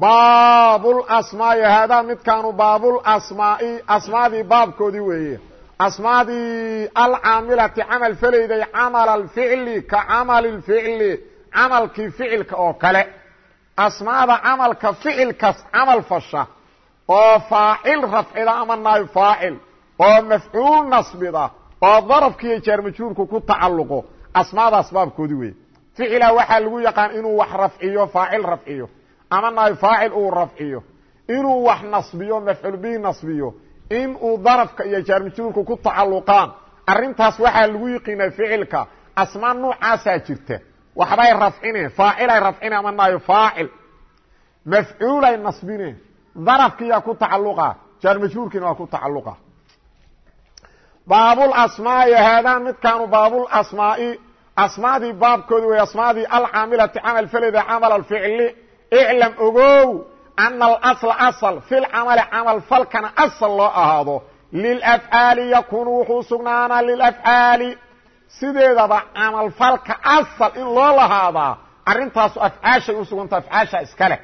baablasmaa'i haadaa midkaanu baabulasmaa'i asmaadii baabkoodii weeye. Asmaadii alcaamilati camal falayday camal alficli ka camali lficli camalkii ficilka oo kale. Asmaada camalka ficilkas camal fasha oo faacil rafcida ama naayb faacil oo mafcuul nasbida oo darafkiiyo jaarmajhuurku ku tacalluqo asmaadaas baabkoodii weeye. Ficila waxaa lagu yaqaan inuu wax rafciyo faacil rafciyo ama naay faacil uu rafciyo. Inuu wax nasbiyo mafcuul bihi nasbiyo. In uu darafka iyo jaarmajhuurka ku tacalluqaan. Arintaas waxaa lagu yiqiinay ficilka. Asmaa nuucaasaa jirta. Waxbay rafcine faacilay rafcine ama naayo faacil? Mafcuulay nasbine darafkiyaa ku tacalluqa jaarmajhuurkiina waa ku tacalluqa baabulasmaai haadaa midkaanu baabulasmaai asmaadii baabkoodi wey asmaadii alcaamilati camal faleda camal alficli iclam ogow ana alasla asal filcamali camal falkana asal loo ahaado lilafcaali yakunu wuxuu sugnaanaa lilafcaali sideedaba camal falka asal in loo lahaadaa arrintaasu afcaashay u suganta afcaasha iska leh.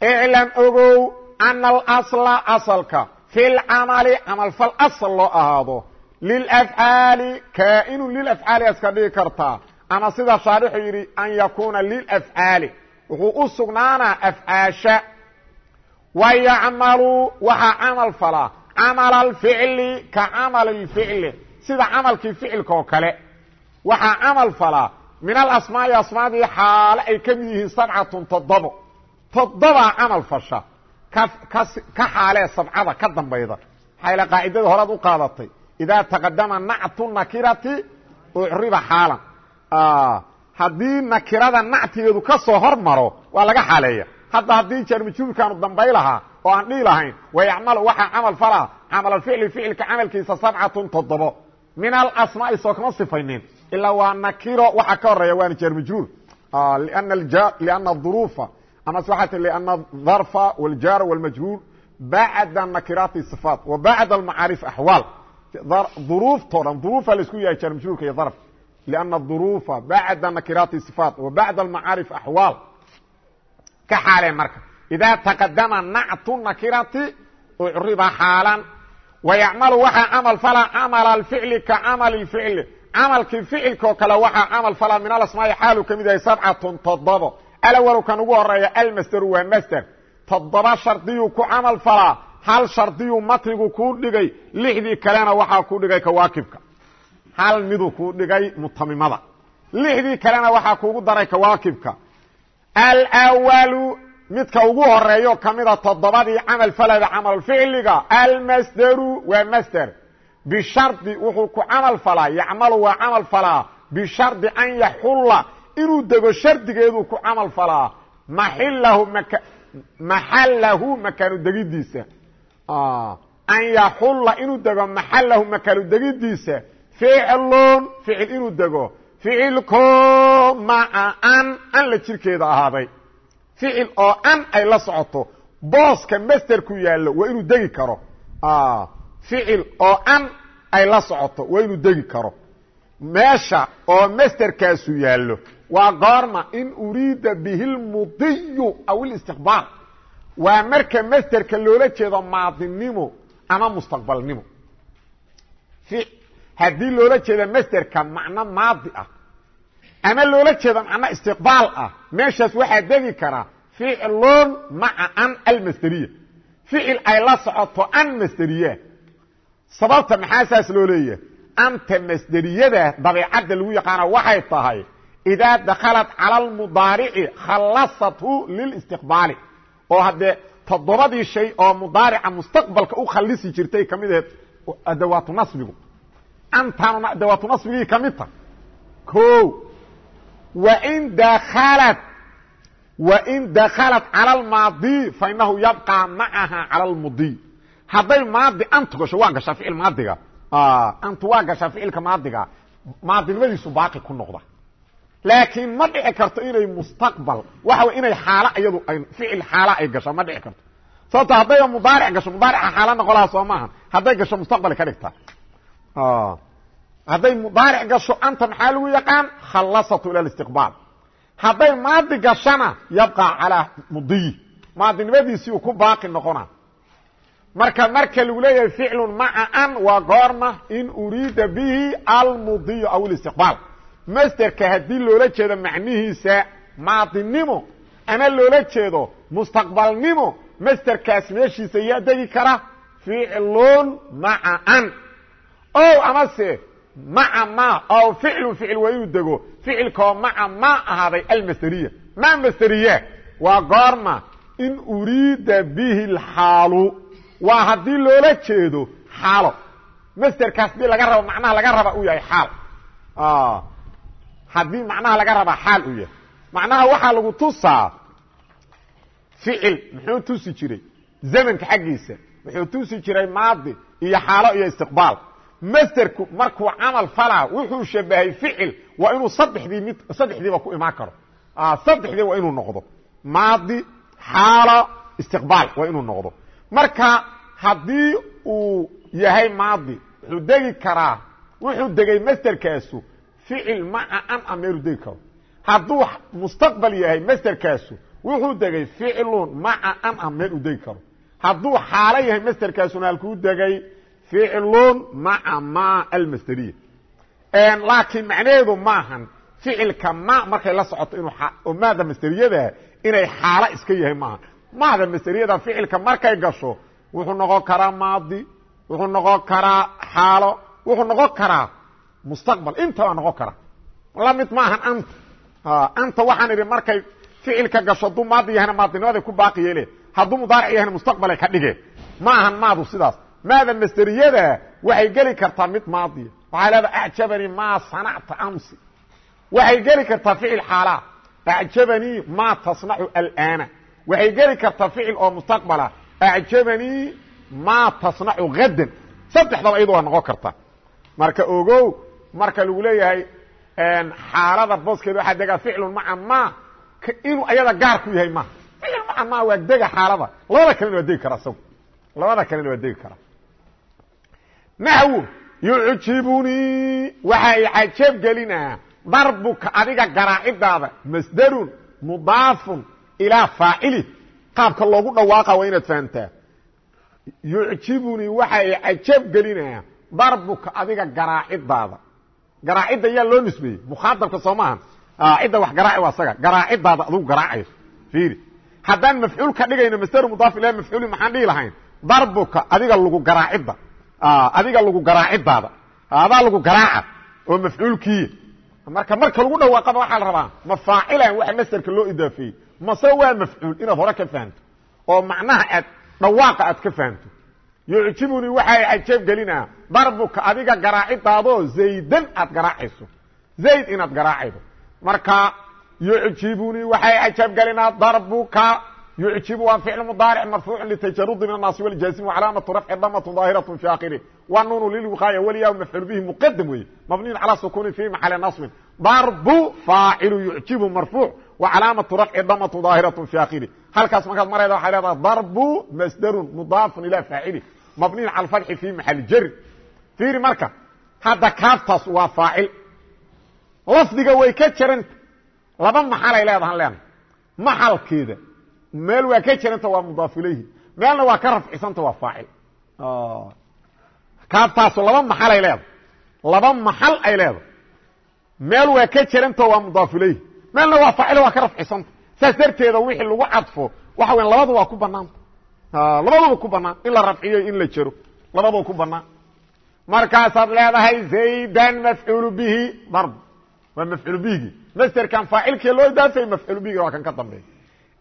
Iclam ogow ana alasla asalka filcamali camalfal asal loo ahaado lilafcaali kaa'inu lilafcaali aska dhigi kartaa. Ama sida shaarixu yidhi an yakuuna lilafcaali wuxuu u sugnaanaa afcaasha. Wayacmalu waxaa camal falaa camala alficli ka camali lficli sida camalkii ficilka oo kale. Waxaa camal falaa min alasmaai asmaadii xaale ay ka mid yihiin sabcatun toddobo. Toddobaa camal fasha. Ka xaalee sabcada ka dambayda. Maxaa qaacidada horead u qaadatay. Idaa taqadama nactu nakirati ucriba xaalan haddii nakirada nactigeedu ka soo hor maro waa laga xaaleeya hadda haddii jarmajhuurkaanu dambay lahaa oo aan dhihi lahayn wayacmalu waxaa camal falaa camalficli ficilka camalkiisa sabcatun toddobo min alasmaai soo kama sifaynin ilaa waa nakiro waxa ka horeeya waana jarmajhuur liana duruufa ama waaa ti liana darfa wاljaara wاlmajhuur bacda nakiraati صifaat wa bacda almacaarif axwaal duruuftoo dhan duruufa laisku yahay jarmajhuurka iyo darf لأن الظروف بعد نkراaت صفاaت وبعد المعاaرف أحواaل ka xaalee marka إذا تقدمa نعت نkرaةi عربa xاaلا ويعمل waxaa cمل فلا cمل الفعل كcمل الفعل cملkii فicilko kale waxaa cمل فلا miن الأسماaء xaalu ka mid yahay سبcaة تoddobo alwlu kan ugu horeeya almsdr waa msder toddoba shardiyuu ku camal falaa hal shardiyuu matnigu kuu dhigay lixdii kalena waxaa ku dhigay kawaakibka hal miduu kuu dhigay mutamimada lixdii kalena waxaa kuugu daray kawaakibka. Alwalu midka ugu horeeyo kamida toddobadii camal falada camal ficliga almasderu waa masder. Bishardi wuxuu ku camal falaa yacmalu waa camal falaa bishardi an yaxulla inuu dego shardigeeduu ku camal falaa. Maxilahu mak maxallahu makaanu degidiisa. An yaxulla inuu dego maxalahu makaanu degidiisa ficlun ficil inuu dego ficilko maca an an la jirkeeda ahaaday. Ficil oo an ay la socoto booska masterku yaallo waa inuu degi karo. Ficil oo an ay la socoto waa inuu degi karo. Meesha oo masterkaasu yaallo waa goorma in uriida bihi lmudiyu aw اlistiqbaal waa marka masterka loola jeedo maadinimo ama mustaqbalnimo haddii loola jeedo masderka macno maadi ah ama loola jeedo macno istiqbaal ah meeshaas waxaa degi karaa ficlun maca an almasderiya ficil ay la socoto an masderiya sababta maxaa saas loo leeyahay? Anta masderiyada dabeicadda lagu yaqaana waxay tahay idaa dakhalat cala almudaarici khallasathu lilistiqbaali. Oo haddee toddobadii shay oo mudaarica mustaqbalka u khallisi jirtay ka mid aheed adawaatu nasbigu antaanuna adawaatu nasbigii ka mid ta o wain dakhalat wain dakhalat cala almaadi fainahu yabqa macaha cala almudiy hadday maadi antu gasho waa gashaa ficil maadiga antu waa gashaa ficilka maadiga maadinimadiisu baaqi ku noqda laakiin ma dhici karto inay mustaqbal waxa wey inay xaalo iyadu ficil xaala ay gasho ma dhici karto sababto haddayba mudaaric gasho mudaarica xaala noqolaha soo maaha hadday gasho mustaqbalay ka dhigtaa hadday mudaaric gasho anta maxaa lagu yaqaan khallasatu ila istiqbaal hadday maadi gashana yabqa calaa mudiyi maadinimadiisii uu ku baaqi noqona marka marka lagu leeyahay ficlu maca an waa goorma in uriida bihi almudiyu aw listiqbaal masterka haddii loola jeedo macnihiisa maadinimo ama loola jeedo mustaqbalnimo masterkaas meeshiisa yaa degi kara ficlun maca an o amase. Maca ma. O ficlu ficil waa inuu dego. Ficilkoo maca ma ahaaday almasderiya ma masderiya waa goorma in uriida bihi اlxaalu waa haddii loola jeedo xaalo. Masderkaas haddii laga rabo macnaha laga raba uu yahay xaal. Haddii macnaha laga rabaa xaal uu yahay. Macnaha waxaa lagu tusaa ficil muxuu tusi jiray. Zamanka xaggiisa wuxuu tusi jiray maadi iyo xaalo iyo istiqbaal masderku markuu camal falaa wuxuu shabahay ficil waa inuu saddexdii mid saddexdiiba ku imaan karo. Saddexdii waa inuu noqdo. Maadi xaalo istiqbaal waa inuu noqdo. Marka haddii uu yahay maadi wuxuu degi karaa wuxuu degay masderkaasu ficil maca an a meelu degi karo. Hadduu mustaqbal yahay masderkaasu wuxuu degay ficlun maca an a meel u degi karo. Hadduu xaalo yahay masderkaasuna halkuu degay ficlun maca ma laakiin macnaheedu maahan ficilka ma markay la socoto oo maada masderiyada inay xaalo iska yahay maaha. Maada masderiyada ficilka markay gasho wuxuu noqon karaa maadi wuxuu noqon karaa xaalo wuxuu noqon karaa mustaqbal. Intaba noqon kara la mid maahan anta anta waxaan idhi markay ficilka gasho hadduu maadi yahayna maadinimaday ku baaqi yeele hadduu mudaaric yahayna mustaqbalay ka dhige ma ahan maadu sidaas maada masderiyada waxay geli kartaa mid maadiya waxay leedaha acjabanii maa sanacta amsi waxay geli kartaa ficil xaalaa acjabanii maa tasnacu alaana waxay geli kartaa ficil oo mustaqbala acjabanii maa tasnacu hadan saddexdaba iyado waa noqon karta marka ogow marka lagu leeyahay xaalada booskeeda waxaa degaa ficlun maca ma inuu ayada gaar ku yahay maha ficil maca ma waa dega xaalada labada kalena waa degi kara isagu labada kalena waa degi kara naxwu yucjibunii waxa i cajab gelinaa. Darbuka adiga garaacidaada masderun mudaafun ilaa faacili qaabka loogu dhawaaqa waa inaad fahamtaa. Yucjibunii waxa i cajab gelinaa. Darbuka adiga garaacidaada garaacidda yaa loo nisbeeyey. Mukhaadabka soo maaha cidda wax garaaci waa asaga garaacidaada adugu garaacayo. Fiiri. Haddaan mafcuul ka dhigayno masderu mudaaf ilahi mafcuuli maxaan dhihi lahayn? Darbuka adiga lagu garaacidaada adaa lagu garaaca oo mafcuulkiiya marka marka lagu dhawaaqaba waxaa la rabaa ma faacilan waxa loo idaafeeyey. Mase waa mafcuul inaad hore ka fahamto oo macnaha aad dhawaaqa aad ka fahamto yucjibunii waxay cajab gelinaa darbuka adiga garaacidaadoo zaydan aad garaacayso zayd inaad garaacaydo marka yucjibunii waxay cajab gelinaa darbuka yucjib waa ficl mudaaric marfuucu litajarudi min annaasi wاljaazim wcalaamatu rafci damatu daahiraة fi akhirih wa nunu lilwiqaaya wlya mafcuul bihi muqadam weeye mabniyu calى sukuni fi maxali naصbin darbu faacilu yucjibu marfuuc wcalaamatu rafci damatu daahiraة fi akhirih halkaas markaad marayda waxay leedaha darbu masdarun mudaafun ila faacili mabniyu cala fatxi fi maxali jari fiiri marka hadda kaaftaas waa faacil lafdiga way ka jaranta laba maxalay leedahan leena maxalkeeda meel waa ka jiranta waa mudaaf ilayhi. Meelna waa ka rafcisanta waa faacil. Kaaftaasu laba maxalay leedahay. Laba maxal ay leedahay. Meel waa ka jiranta waa mudaaf ilayhi. Meelna waa faacil waa ka rafcisanta. Saas darteeda wixii lagu cadfo waxa weya labada waa ku banaanta labadaba ku banaan in la rafciyo in la jero labadaba ku banaan markaasaad leedahay zaydan mafcuulu bihi darb waa mafcuul bihigi masterkan faacilkii loo idaafay mafcuul bihigi waa kan ka dambeeya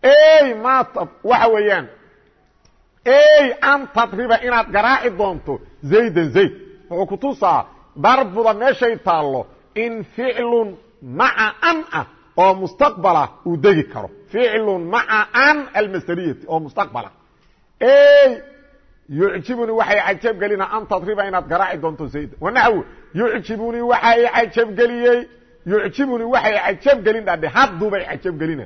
waxa weeyaan. Ey an tadriba inaad garaaci doonto. Zaydan zayd wuxuu ku tusaa darbuda meeshay taallo in ficlun maca an ah oo mustaqbalah uu degi karo. Ficlu maca an almasderiyati oo mustaqbala. Yucjibunii waxay cajab gelina an tadriba inaad garaaci doonto zayda wanaxw yucjibunii waxa i cajabgeliyey yucjibunii waxay cajab gelin dhadhe haddubay cajab gelina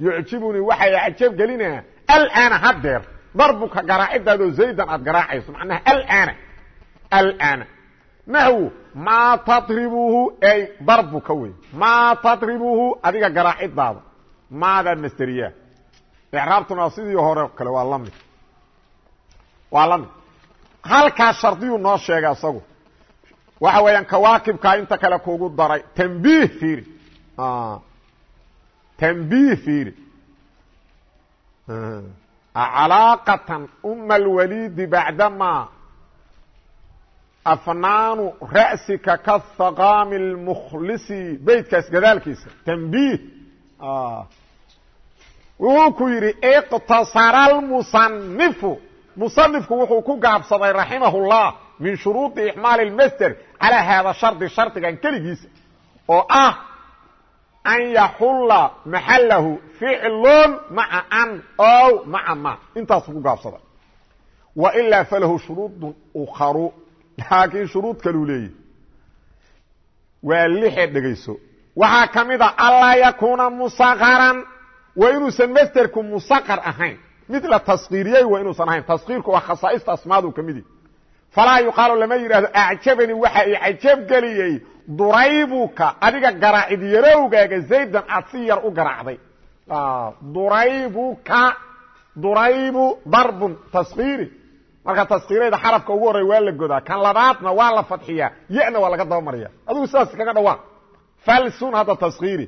yucjibunii waxay cajab gelina. Alana hadeer darbuka garaacidaadoo zaydan aad garaacayso macnaha alana alana naxw maa tadribuhu ay darbuka wey. Maa tadribuhu adiga garaacidaada maadaa masderiya icraabtuna sidii hore kale waa la mid waa la mid halkaas shardiyuu noo sheegay isagu waxa weeyaan kawaakibkaa inta kale kugu daray. Tanbiih fiiri tanbiih fiiri calaaqatan uma alwaliidi bacdamaa afnaanu ra'sika kahaqaami اlmukhlisi beytkaas gadaalkiisa tanbiih. Wuxuu ku yidhi iqtasara almusanifu musanifku wuxuu ku gaabsaday raximahullah min shuruudi ixmaali اlmasder calaa haada shardi shardigan keligiisa oo ah an yaxulla maxalahu ficlun maca an ow maca ma intaasuu ku gaabsaday wa ilaa falahu shuruudun ukharu laakiin shuruud kaluu leeyahy waa lixe dhegayso waxaa ka mid a anlaa yakuuna musaqaran waa inuusan masderku musaqar ahayn midla taskiiriyey waa inuusan ahayn taskiirku waa khasaaista asmaadu ka midi falaa yuqaalu lama yidhaahdo acjabani waxa i cajab geliyey duraybuka adiga garaacid yarowgaaga zaydan aad si yar u garaacday. Duraybuka duraybu darbun taskiiri marka taskiirayda xarafka ugu horey waa la godaa. Kan labaadna waa la fadxiyaa. Yana waa laga dabamariya adigu sidaas kaga dhawaaq falsun hadda taskiiri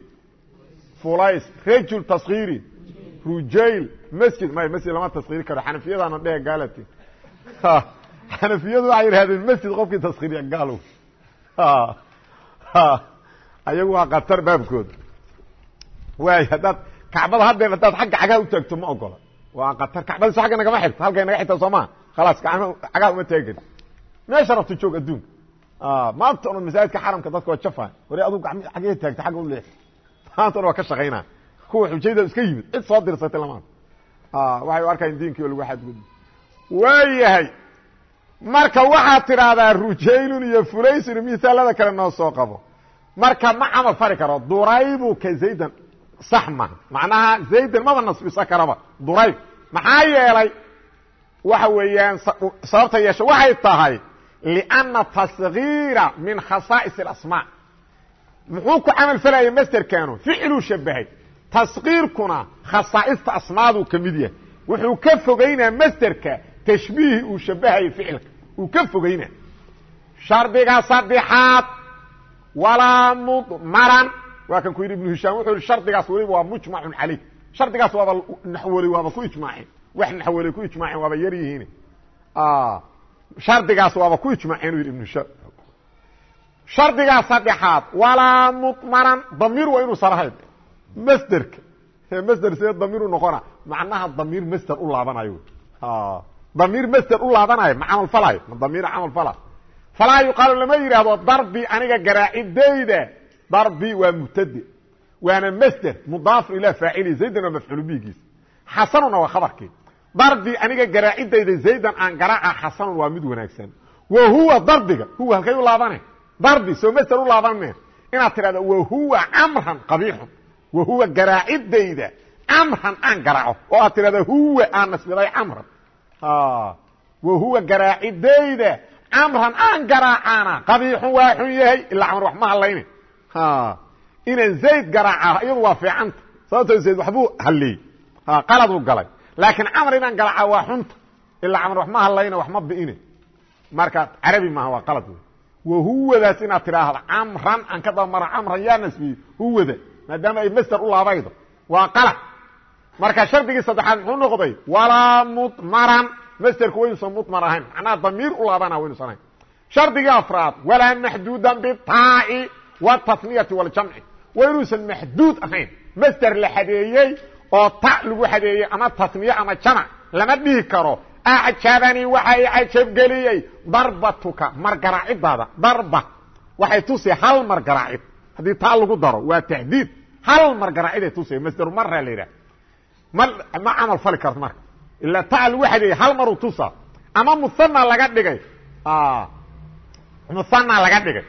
fulays rajul taskiiri rujayl masjid. May masjid lama taskiri karo. Xanafiyadaana dheh gaalati. Xanafiyadu waxay yidhahdeen masjid qofkii taskiriya gaalow ayagu waa katar baabkooda waay haddaad kacbada haddeer haddaad agga cagaha utaagto ma ogola. Waa katar kacbadiiso agga nagama xigto halkay naga xigta soomaa khalaas cagaha uma taagi karin meesha rabto joog adduunka. Maanta una masaajidka xaramka dadka waa jafa wari adugu agee taagta agga u leex. Maantana waa ka shaqaynaa. Kuwa xujayda iska yimid. Cid soo dirsatay lamaanta waxay u arkayan diinkii lagu xadgudbi waayahay marka waxaad tidhaahdaa rujaylun iyo fulaysun misaalada kale noo soo qabo. Marka ma camal fari karo duraybuka zaydan sax maha macnaha zaydan maba nasbisa karaba durayb maxaa yeelay waxa weeyaan sababta yeesha waxay tahay lianna tasgiira min khasaa'is اlasmaa muxuu ku camal falaya masterkanu ficiluu shabahay taskiirkuna khasaa'ista asmaaduu ka mid yahay. Wuxuu ka fogaynaa masderka tashbiihi uu shabahayo ficilka uu ka fogayna shardiga saddexaad walaa mudmaran waa kan ku yidhi ibnu hishaam wuxuu yihi shardigaas weliba waa mujmacun caleyh. Shardigaas waaba naxwoley waaba ku ijmaaceen wax naxwoley ku ijmaaceen waaba yar yihiin. Shardigaas waaba ku ijmaaceen u yidhi ibnu hishaam. Shardigaa saddexaad walaa mudmaran damiir waa inuusan ahayn masderka. Masder see damiir u noqona? Macnaha damiir masder u laabanayo damiir masder u laabanayo ma camal falayo ma damiir camal fala falaa yuqaalu lama yidhaahdo darbi aniga garaacidayda darbi waa mubtade waana masder mudaaf ilaa faacili zaydan waa mafcuul bigiis xasanuna waa khabarkii. Darbi aniga garaacidayda zaydan aan garaaca xasanun waa mid wanaagsan. Wa huwa darbiga huwa halkay u laabane? Darbi soo masder u laabane inaad tidhahdo wa huwa camran qabiixun. Wa huwa garaacidayda camran aan garaaco. Oo aad tidhahdo huwa aan nasbiday camran wa huwa garaacidayda camran aan garaacana qabiixun waa xun yahay ilaa camar wax ma hadlayne inaan zayd garaaca iyadu waa fiicanta sababtoo zayd waxbuu halleeyey. Qaladuu galay. Laakiin camar inaan garaaca waa xunta ilaa camar wax ma hadlayne wax ma bi'ine. Marka carabi maaha waa qalad wey wahuwadaas inaad tidhaahdo camran aan ka dabamara camran yaa nasbiyey huwada maadaama ay masder u laabaydo waa qalad marka shardigii saddexaad muxuu noqday? Walaa mudmaran masderku waynuusan mudmar ahayn. Macnaha damiir u laabana waynuusan ahayn. Shardigii afraad walaa maxduudan bitaaci wاtaniyati wاljamci waa inuusan maxduud ahayn. Masder la xadeeyey oo ta lagu xadeeyey ama taniye ama jamc lama dhihi karo. Acjabanii waxa i cajabgeliyey darbatuka margaraacidaada darba waxay tusi hal margaraacid. Haddii taa lagu daro waa tahdiid. Hal mar garaaciday tusaya masderu maraa la yidhaha ma ma camal fali karto marka. Ilaa ta lagu xadeeyey hal maruu tusa ama muhana laga dhigay. Muhana laga dhigay.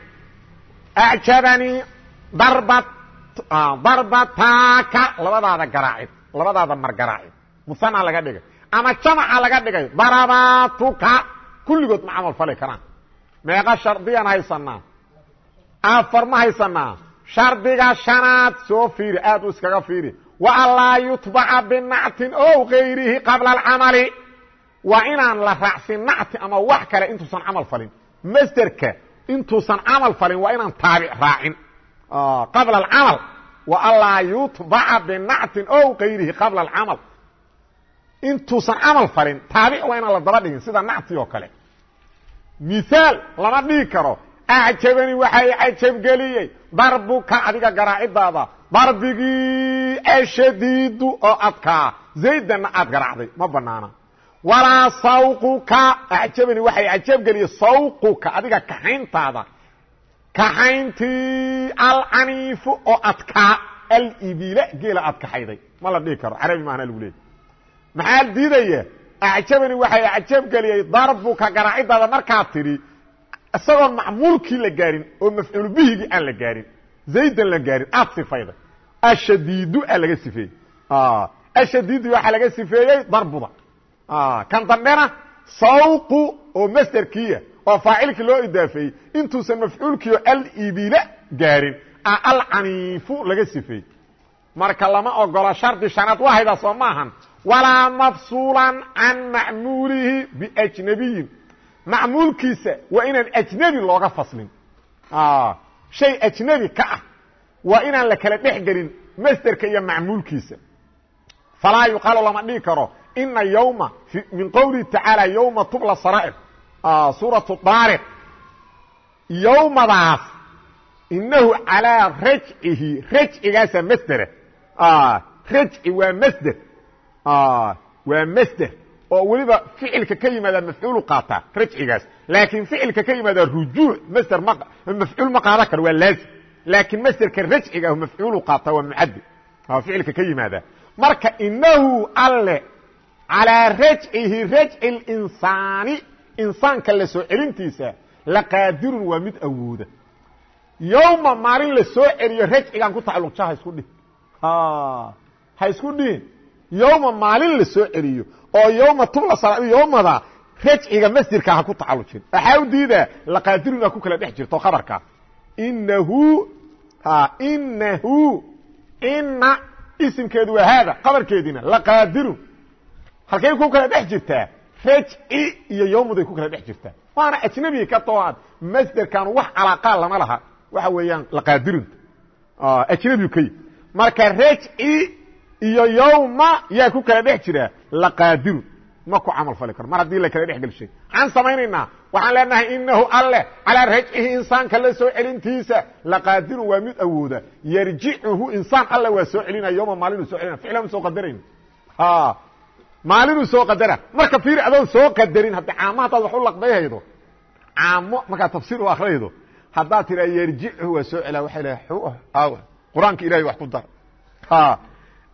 Acjabanii darbat darbataka labadaada garaacid labadaada mar garaacid. Muhana laga dhigay. Ama jamaca laga dhigay darabatuka kulligood ma camal fali karaan. Meeqa shardiyaan haysanaa afar ma haysanaa shardiga shanaad soo fiiri aad u iskaga fiiri wa anlaa yutbaca binactin ow gayrihi qabla alcamali waa inaan la raacsin nacti ama wax kale intuusan camal falin. Masderka intuusan camal falin waa inaan taabic raacin. Qabla alcamal wa anlaa yutbaca binactin ow gayrihi qabla alcamal intuusan camal falin taabic waa inaan la daba dhigin sida nacti oo kale. Miaal lama dhigi karo acjabani waxay cajabgeliyey darbuka adiga garaacidaada darbigii ashadiidu oo adkaa zaydanna aad garaacday. Ma banaana. Walaa sawquka. Acjabani waxay cajabgeliyey sawquka adiga kaxayntaada. Kaxayntii alcaniifu oo adkaa alibila geela aad kaxayday. Ma la dhigi karo. Carabi maana lagu leeyay maxaa diidaya acjabani waxay cajabgeliyey darbuka garaacidaada markaad tidhi isagoon macmuulkii la gaarin oo mafcuul aan la gaarin zaydan la gaarin aad sifayday ashadiidu a laga sifeeyey. Ashadiidu waxaa laga sifeeyey darbuda. Kan dambena sawqu oo masderkiia oo faacilkii loo idaafeeyey intuusan mafcuulkiio alibila gaarin a alcaniifu laga sifeeyey. Marka lama ogola shardi shanaad wahayda soo maahan. Walaa mafsuulan can macmuulihi biajnabiyin macmuulkiisa waa inaan ajnebi looga faslin shay ajnebi ka ah. Waa inaan la kala dhex gelin masderka iyo macmuulkiisa. Falaa yuqaalu lama dhigi karo ina yowma min qowlihi tacaala yowma tubla saraa'ir suuratu daariq yowmadaas inahu calaa rajcihi rajcigaasa masdera rajci waa masder waa masder oo weliba ficilka ka yimaada mafcuulu qaataa rajcigaas. Laakiin ficilka ka yimaada rujuuc masder mafcuul ma qaadan karo waa laazim. Laakiin masderka rajciga ah mafcuulu qaataa waa mucadi ficilka ka yimaada. Marka inahu alle calaa rajcihi rajci linsaani insaanka la soo celintiisa laqaadirun waa mid awooda. Yowma maalin la soo celiyo rajcigaan ku tacalluqja ha isku dhihin. Ha isku dhihin yowma maalin la soo celiyo oo yowma tubla sara yowmada rajciga masdirka ha ku tacalujin waxaa u diidaa laqaadirun aa ku kala dhex jirto khabarkaa inahu inahu ina isimkeedu waa haada qabarkeediina laqaadirun halkay ku kala dhex jirtaa rajci iyo yowmuday ku kala dhex jirtaa waana ajnabi ka tooad masderkan wax calaaqaa lama laha. Waxa weeyaan laqaadirunta ajnabiyu ka yi marka rajci iyo yowma yaa ku kala dhex jira laqaadirun ma ku camal fali karo. Mar haddii la kala dhex gelshay. Maxaan samaynaynaa. Waxaan leenahay inahu alleh calaa rajcihi insaanka la soo celintiisa. Laqaadirun waa mid awooda. Yarjicuhu insaan alle waa soo celinaya yowma maalinuu soo celina ficlan soo qadarayna maalinuu soo qadara. Marka fiiri adoon soo qadarin haddi caamo haddaad wax u laqbayhaydo. Caamo markaad tafsiir u akriyaydo haddaad tiraa yarjichu waa soo celaa. Waay la qur'aanka ilahay wax ku dar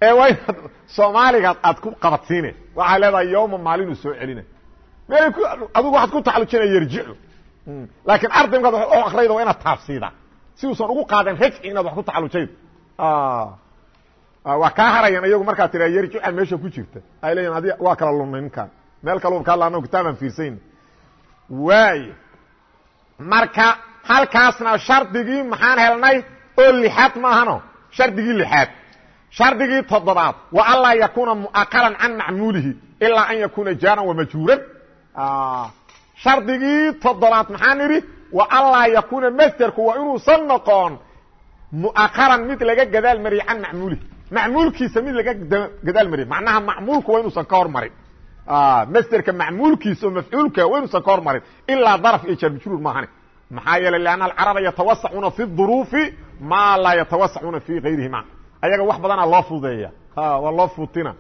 ee waa inaad soomaaliga aad ku qabadsiine waxaa leedahay yowma maalinuu soo celina meel adigu waxaad ku tacalujinaya yarjicu laakiin arday markaad wax u akriyaydo waa inaad taafsiida si uusan ugu qaadan rajci inaad wax ku tacalujaydo waa kaa harayan iyagu markaad tiraa yarjica meesha ku jirta. Ay leeyihiin adi waa kala lumnay ninkaan meel kaluba ka hadla kitaabaan fiirsayn waay marka halkaasna shardigii maxaan helnay? Oo lixaad maahano shardigii lixaad shardigii toddobaad. Wa anlaa yakuuna muaqalan can macmuulihi ilaa an yakuuna jaaran wamajhuuran shardigii toddobaad maxaan idhi wa anlaa yakuuna masderku waa inuusan noqon muaqaran mid laga gadaal mariye can macmuulihi. Macmuulkiisa mid laga gadaal mariye macnaha macmuulku waa inuusan ka hormarin masderka macmuulkiisa oo mafcuulka waa inuusan ka hormarin ilaa daraf iyo jarmajruur maahane maxaa yeelay lanna alcaraba yatawasacuuna fi duruufi maa laa yatawasacuuna fi gayrihima ayaga wax badana loo fududeeya. Waa loo fuutina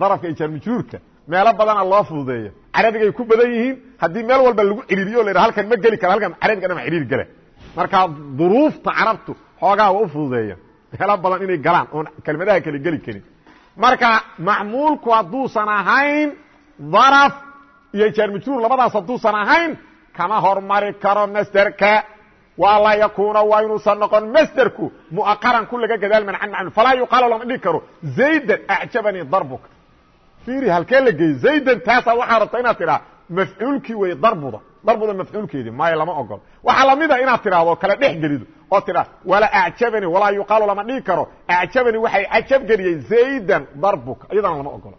darafka iyo jarmajruurka meelo badana loo fududeeya. Carabigay ku badan yihiin. Haddii meel walba lagu ciriiriyo la halkan ma geli kara halkan carabiga dhama ciriir gala marka duruufta carabtu xoogaa u fududeeya. Meelo badan inay galaan oon kelmadaha kale geli karin. Marka macmuulku hadduusan ahayn daraf iyo jaarmajruur labadaas hadduusan ahayn kama hormari karo masderka laa yakuuna waa inuusan noqon. Masderku muaqaran ku laga gadaal mancan macnu falaa yuqaalo lama dhigi karo zaydan acjabanii darbuka. Fiiri halkee la geeyey zaydan taasaa waxaa rabta inaad tidhaa mafcuulkii wey darbuda. Darbuda mafcuulkeedii maayo lama ogolo waxaa lamida inaad tidhaahdo kala dhex gelido oo tidha walaa acjabani walaa yuqaalu lama dhigi karo acjabani waxay cajab geliyey zaydan darbuka. Iyadana lama ogola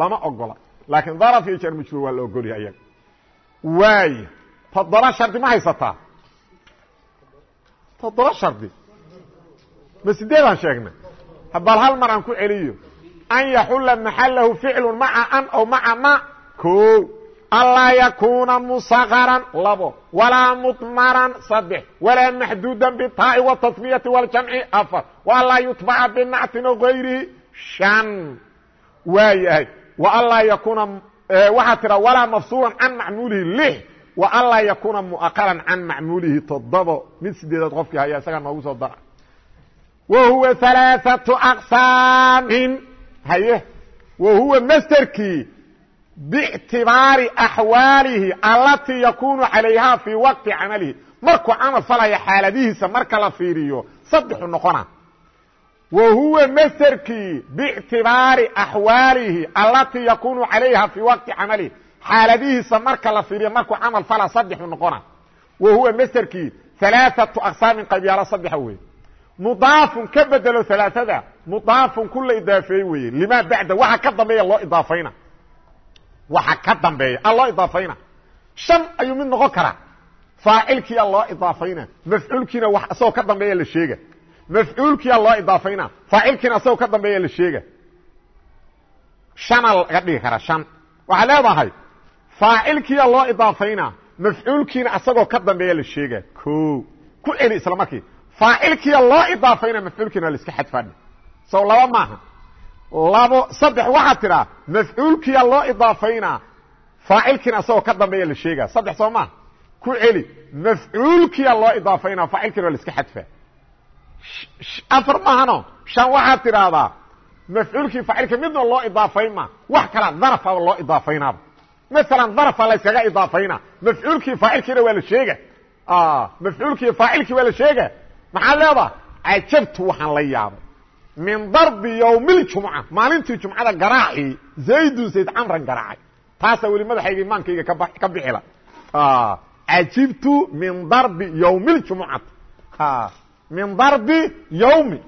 lama ogola laakiin daraf iyo jarmujruur waa la ogolyahay ayaga waay toddoba shardi ma haysataa toddoba shardi. Ma sideedaan sheegnay? Bal hal mar aan ku celiyo. An yaxula maxalahu ficlu maca an aw maca ma. O anlaa yakuuna musakaran labo. Walaa mudmaran saddex. Walaa maxduudan bitaa'i watasmiyati waljamci afar. Waanlaa yutbaca binactin o gayrihi shan. Waa yahay waanlaa yakuuna waxaa tira walaa mafsuulan can macmuulihi lix waanlaa yakuuna muaqaran can macmuulihi toddobo. Mid sideedaad qofkii haya isagaa noogu soo dara. Wa huwa alaaatu aqsaamin. Haye. Wa huwa masterkii bictibaari axwaalihi allatii yakunu calayha fii waqti camalihi. Markuu camal falaya xaaladihiisa marka la fiiriyo saddexu noqona. Wa huwa masterkii bictibaari axwaalihi allatii yakunu calayha fii waqti camalihi xaaladihiisa marka la fiiriyo markuu camal fala saddexu noqona wa huwa masterkii alaaatu aqsaamin qaybyaalo saddexa weye mudaafun ka bedelo alaaada mudaafun ku la idaafeeye weye limaa bacda waxa ka dambeeya loo idaafayna. Waxa ka dambeeya a loo idaafayna. Shan ayuu mid noqon karaa. Faacilkiia loo idaafayna. Mafcuulkiina wax isagoo ka dambeeya la sheega. Mafcuulkiia loo idaafayna. Faacilkiina isagoo ka dambeeya la sheega. Shana laga dhigi karaa shan. Waxaa leedahay faacilkiia loo idaafayna mafcuulkiina isagoo ka dambeeya la sheega. O ku celi isla markii. Faacilkiia loo idaafayna mafcuulkiina waa la iska xadfaadha sow laba maaha. Labo saddex waxaad tidhaa mafcuulkiia loo idaafaynaa faacilkiina isagoo ka dambeeya la sheegaa saddex soo maa ku celi. Mafcuulkiia loo idaafaynaa faacilkiina waa la iska xadfaa afar maahano. Shan waxaad tidhaahdaa mafcuulkii faacilka midna loo idaafayn ma. Wax kala darafaba loo idaafaynaaba maalan darafa la yskaga idaafaynaa mafcuulkii faacilkiina waa la sheega mafcuulkii faacilkii waa la sheega maxaad leedaha cajabtu waxaan la yaabay. Min darbi ywm اjumca maalintii jumcada garaacii zaydun zayd camran garaacay. Taasaa weli madaxayga imaankayga ka bixila cajibtu min darbi ywm اjumcati min darbi ywmi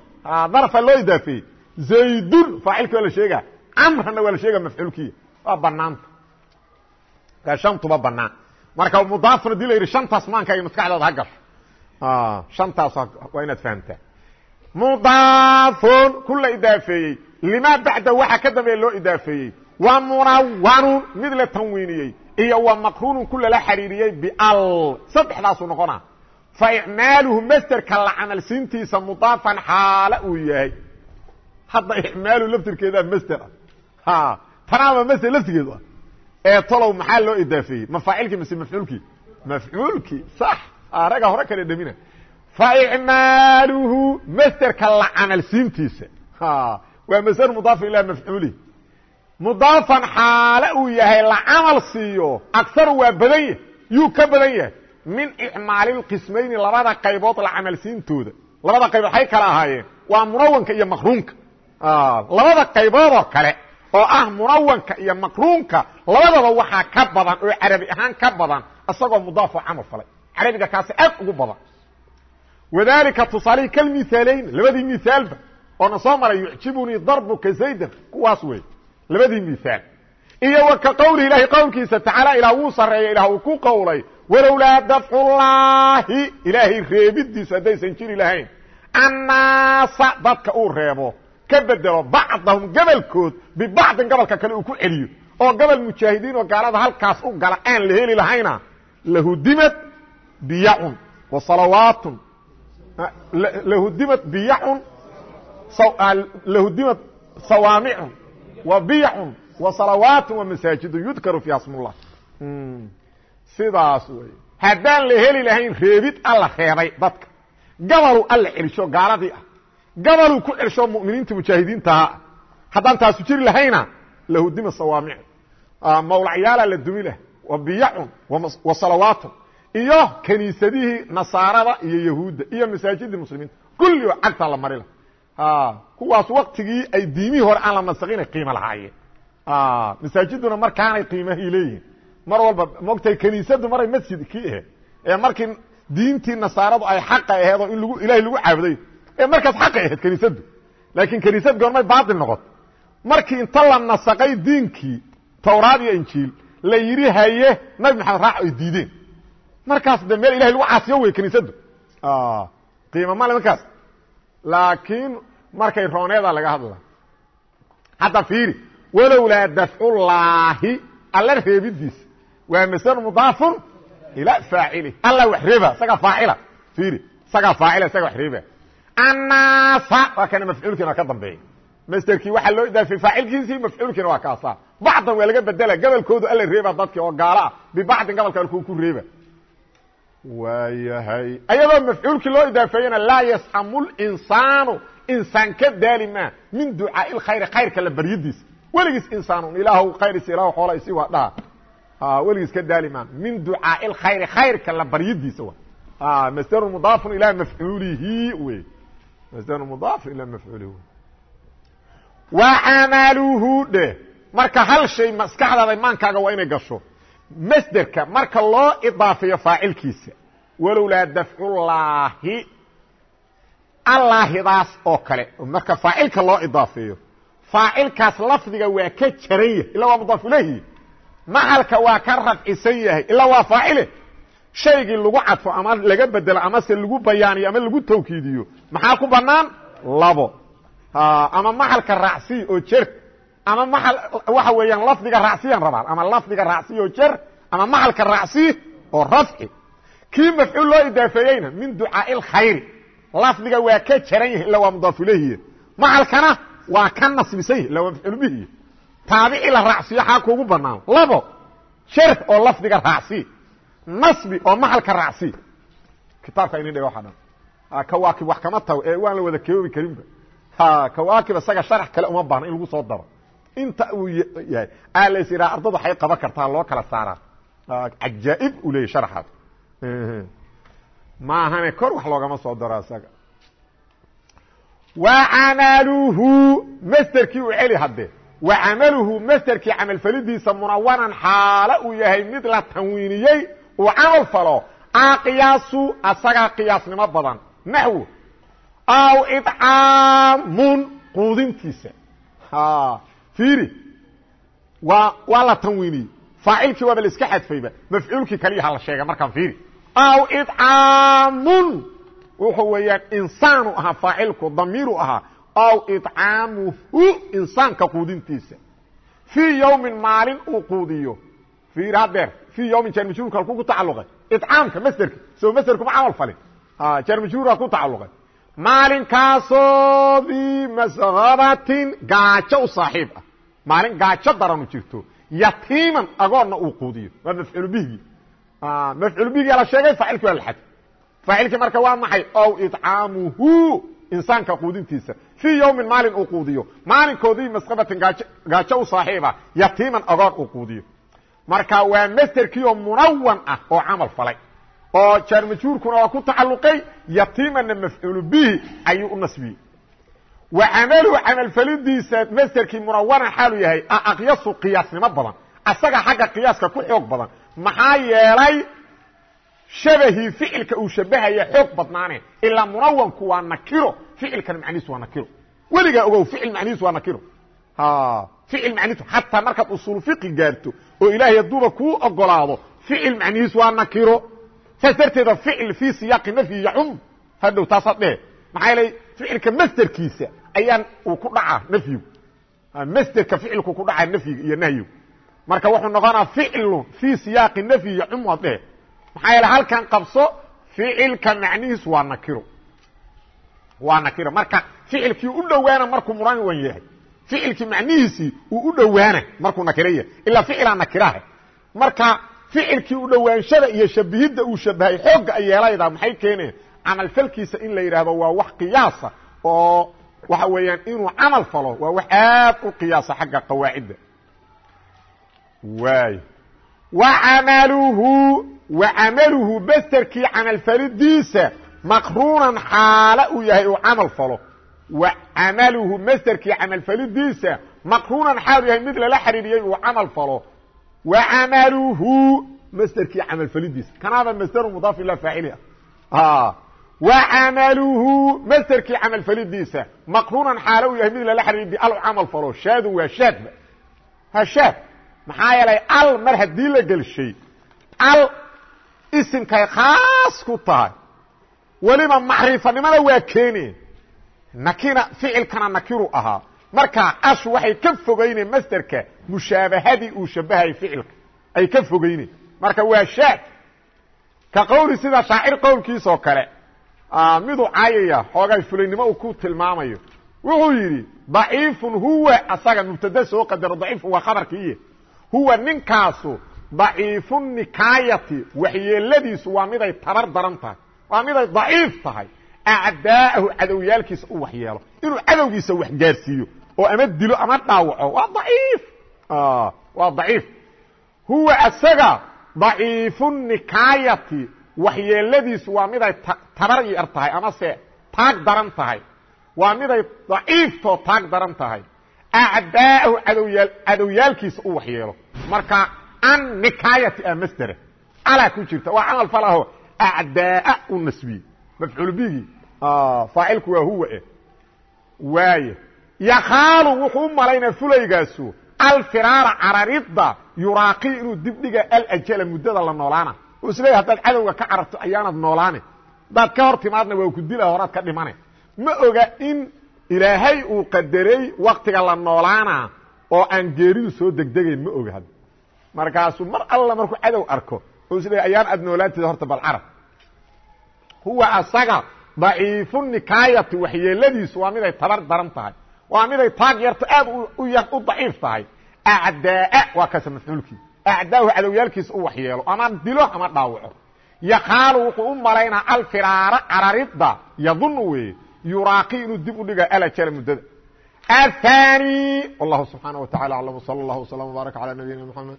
darfa loo idaafeeyey zaydun faacilki waa la sheega camranna waa la sheega mafcuulkiya waa banaanta shantuba banaan marka mudaafna haddii la yidhi shantaas maankayga maskaxdaada ha gasho. Shantaas waa inaad fahamtaa mudaafun ku la idaafeeyey. Limaa bacda waxa ka dambeeya loo idaafeeyey. Wa munawanun mid la tanwiiniyey. Iyo wa maqruunun ku lala xariiriyey bial. Saddexdaasuu noqona. Fa icmaaluhu masderka la camal siintiisa mudaafan xaala uu yahay. Hadda icmaalu laftirkeedaa masder ah. Tanaaba masder laftigeedu ah ee tolow maxaa loo idaafeeyey ma faacilkii mise mafcuulkii? Mafcuulkii sax. Raga hore kale dhemina faicmaaluhu masderka la camal waa masder mudaaf ilaa mafcuuli. Mudaafan xaale uu yahay la camal siiyo akaru waa badan yahy yuu ka badan yahay. Min icmaalilqismayni labada qaybood la camal labada qaybood waxay kala ahaayeen. Waa munawanka iyo makruunka labada qayboodoo kale oo ah munawanka iyo makruunka labadaba waxaa ka badan oo carabi ahaan ka badan isagoo mudaafoo camal falay. Carabiga kaasi aad ugu badan. Wadalika tusaalihi kalmihaalayn labadii mihaalba oona soo maray yucjibunii darbuka zaydan kuwaas wey labadii mihaal iyo wa ka qowlihi ilaahi qowlkiisa tacaala ilaah wuu sarreeya ilaah uu ku qowlay walowlaa dafcullaahi ilaahay reebidiisu haddaysan jiri lahayn annaasa dadka uu reebo ka bedelo bacdahum gabalkood bibacdin gabalka kale uu ku celiyo. Oo gabal mujaahidiin oo gaalada halkaas u gala aan la heli lahayna lahudimad biyacun wa salawaatun. Lahudimad biyacun lahudimad sawaamicun wa biyacun wa salawaatun wa masaajidun yudkaru fiiha smullah sidaas wey haddaan la heli lahayn reebid alla reebay dadka. Gabalu alla celisho gaaladii ah gabaluu ku celsho mu'miniinta mujaahidiintaha haddaan taasu jiri lahayna lahudima sawaamic. Mawlacyaalaa la dumi lah wa biyacun wa salawaatun iyo kaniisadihii nasaarada iyo yahuudda iyo masaajidii muslimiinta. Kulli oo cagtaa la mari lah kuwaas waktigii ay diimihii hore aan la nasaqinay qiimo lahaayeen masaajiduna markaanay qiimahay leeyihiin mar walba mogtahay kaniisadu maray masjid kii ahe ee markii diintii nasaaradu ay xaqa aheed oo in lgu ilahay lagu caabuday ee markaas xaqay ahayd kaniisadu. Laakiin kaniisad goormay baatil noqoto markii inta la nasaqay diinkii tawraad iyo injiil la yidhi haye nabi maxamed raac ay diideen. Markaas de meel ilahay lagu caasiyo wey kaniisadu. Qiima male markaas. Laakiin markay rooneeda laga hadla. Hadda fiiri walowlaa dafcullaahi alla reebidiisa waa masl mudaafun ilaa faacili. Alla wax reeba isagaa faacila. Fiiri isagaa faacila isaga wax reeba annaasa waa kana mafcuulkiina ka dambeeya masterkii waxaa loo idaafay faacilkiisii mafcuulkiina waa kaasa bacdan waa laga bedela gabalkoodu alla reeba dadkii oo gaalo ah bibacdin gabalka alkuu ku reeba. Waayahay. Ayadoo mafcuulkii loo idaafeeyena laa yasxamu linsaanu insaan ka daali maa min ducaai lkhayri khayrka la baryadiisa. Weligiis insaan ilaah khayrs ilah xoola isi waa dhaha. Weligiis ka daali maa min ducaai lkhayri khayrka la baryadiisa wa masdr mudaafun ilaa mafcuulihi wey masdr mudaafun ilaa mafcuulihi wa camaluhu dheh marka hal shay maskaxdaada imaankaaga waa inay gasho masderka marka loo idaafeeyo faacilkiisa walowlaa dafcullaahi allaahidaas oo kale marka faacilka loo idaafeeyo faacilkaas lafdiga waa ka jaran yahay ilaa waa mudaaf ilayhi maxalka waa ka rafcisan yahay ilaa waa faacile shaygii lagu cadfo ama laga bedelo amase lagu bayaaniyo ama lagu tawkiidiyo maxaa ku banaan labo. Ama maxalka raacsiy oo jer. Ama maal waxa weeyaan lafdiga raacsiyan rabaan ama lafdiga raacsiy oo jer ama maxalka raacsiy oo rafci. Kii mafcuul loo idaafeeyeyna min ducaai lkhayri lafdiga waa ka jaran yahay ila waa mudaaf ilayhi maxalkana waa ka nasbisan yahy ila waa mafcuul bihi taabici la raacsiyo xaa kuugu banaan labo jer oo lafdiga raacsiy nasbi oo maxalka raacsiy kitaabka ini dhig waxa dhan kawaakib wax kama tago ee waan la wada koobi karinba. Kawaakib isaga sharax kale uma baahna in lagu soo daro. Inta uu yahay aa lays yidhaha ardada waxay qaban kartaa loo kala saaraa. Cajaa'ib uu leeyay sharaxaad. Ma ahane kor wax loogama soo daro isaga wa camaluhu masterkii u celi hadde wa camaluhu masterkii camalfalidiisa munawanan xaalo uu yahay mid la tanwiiniyey uu camal falo. Aqiyaasu asagaa qiyaasnimo badan naxwo aw idcaamun quudintiisa fiiri waa waa la tanwiiniyey faacilkii waaba la iska xadfayba mafcuulkii kaliyaha la sheegay markaan fiiri aw idcaamun wuxuu weeyaan insaanu ahaa faacilku damiiru ahaa aw idcaamuhu insaanka quudintiisa fii yowmin maalin uu quudiyo fiiri hadeer fii yowmin jarmajruurka halkuu ku tacaluqay idcaamka masderka soo masderkuma camal falin jarmajruura ku tacaluqay maalinkaasoo di mashabatin gaajo u saaxiib ah. Maalin gaajo daranu jirto. Yatiiman agoonna uu quudiyo. Waa mafcuul bihigi mafcuul bihigia la sheegay faacilki waa la xad. Faacilkii marka waa maxay? Ow idcaamuhu insaanka quudintiisa. Fii yowmin maalin uu quudiyo. Maalinkoodii masqabatin gaajo u saaxiiba yatiiman agoon uu quudiyo. Marka waa masterkii oo munawan ah oo camal falay oo jaarmajuurkuna waa ku tacaluqay yatiimanna mafcuulu bihi ayuu u nasbiyey. Wa camaluhu camalfalidiisa masterkii munawanan xaalu yahay aqyasu qiyaasnimo badan. Asaga xagga qiyaaska ku xoog badan. Maxaa yeelay shabahii ficilka uu shabahaya xoog badnaane. Ilaa munawanku waa nakiro ficilkana macnihiisu waa nakiro. Weligaa ogow ficil macnihiisu waa nakiro. Ficil macnihiisu xataa markaad usuul fiqi gaarto oo ilaahay hadduuba kuu ogolaado ficil macnihiisu waa nakiro saas darteeda ficil fii siyaaqi nafyi yacum. Hadhow taasaad dhehe maxaa yeelay ficilka masderkiisa ayaan uu ku dhacaa nafyigu masderka ficilku ku dhacaa nafyiga iyo nahyigu. Marka wuxuu noqonaa ficlu fii siyaaqi nafyi yacum waad dhehe maxaa yeele halkan qabso ficilka macnihiisu waa nakiro waa nakiro marka ficilkii u dhowaana markuu munawan yahay. Ficilkii macnihiisii uu u dhowaana markuu nakiro yahay. Ilaa ficilaa nakiraha marka ficilkii u dhowaanshada iyo shabihidda uu shabahay xoogga ay yeelaydaa maxay keeneen camalfalkiisa in la yidhaahdo waa wax qiyaasa oo waxa weeyaan inuu camal falo waa wax aad u qiyaasa xagga qawaacidda. Waay. Wacamaluhu wacamaluhu besterkii camalfalidiisa maqruunan xaale uu yahay uu camal falo. Wacamaluhu masterkii camalfalidiisa maqruunan xaal yahay mid lala xiriiriyey uu camal falo wacamaluhu masterkii camalfalidiisa kanaaba masderu mudaaf ila faacili ah wacamaluhu masterkii camalfalidiisa maqruunan xaale uu yahay mid lala xiriiriy bial camal falo shaadu waa shaadba ha shaad maxaa yeelay al mar haddii la gelshay al isimkay khaas ku tahay weliba macrifanimada waa keene nakina ficilkana nakiru ahaa markaa ashu waxay ka fogeyne masderka mushaabahadii uu shabahayay ficilka ay ka fogeyne marka waa shaad ka qowli sida shaacir qowlkiisoo kale miduu caayaya xoogay fulaynimo uu ku tilmaamayo wuxuu yidhi daciifun huwa asaga mubtada soo qadaro daciifun waa khabarkiiye huwa ninkaasu daciifu nikaayati waxyeeladiisu waa miday tabar daran tahay waa miday daciif tahay acdaa'ahu cadowyaalkiisa u waxyeelo inuu cadowgiisa wax gaarsiiyo oo ama dilo ama dhaawaco waa daciif waa daciif huwa asaga daciifu nikaayati waxyeeladiisu waa miday tabar yar tahay amase taag daran tahay waa miday daciiftoo taag daran tahay acdaa'ahu cadowyaal cadowyaalkiisa u waxyeelo marka an nikaayati a masdera ku jirta waa camal falaho acdaaa u nasbiyey faacilku waa huwa eh waaye yakaalu wuxuu u fulaygaasu alfiraara cararidda yuraaqi inuu dibdhiga alajala muddada la noolaana. Oo isleeya haddaad cadowga ka cararto ayaanad noolaane. Haddaad ka hor timaadna waa ku dila horaad ka dhimane. Ma oga in ilaahay uu qadarey waktiga la noolaana oo aan geeridu soo degdegayn ma oga markaasuu mar alla markuu cadow arko oo isleeya ayaan aad noolaanteeda horta bal carab. Huwa asaga daciifu nikaayati waxyeeladiisu waa miday tabar daran tahay waa miday taag yarto aad u daciif tahay. Acdaa waa kaasa mafcuulkiis acdaahu cadowyaalkiisa u waxyeelo. Ama dilo ama dhaawaco. Yaqaalu wuxuu u malaynaa alfiraara cararidda. Yadunu weye yuraaqi inuu dib u dhiga alajala muddada. Athani wallahu subxaana wa tacala aclam sala allah wslam wbaarak cala nabiyina mxamed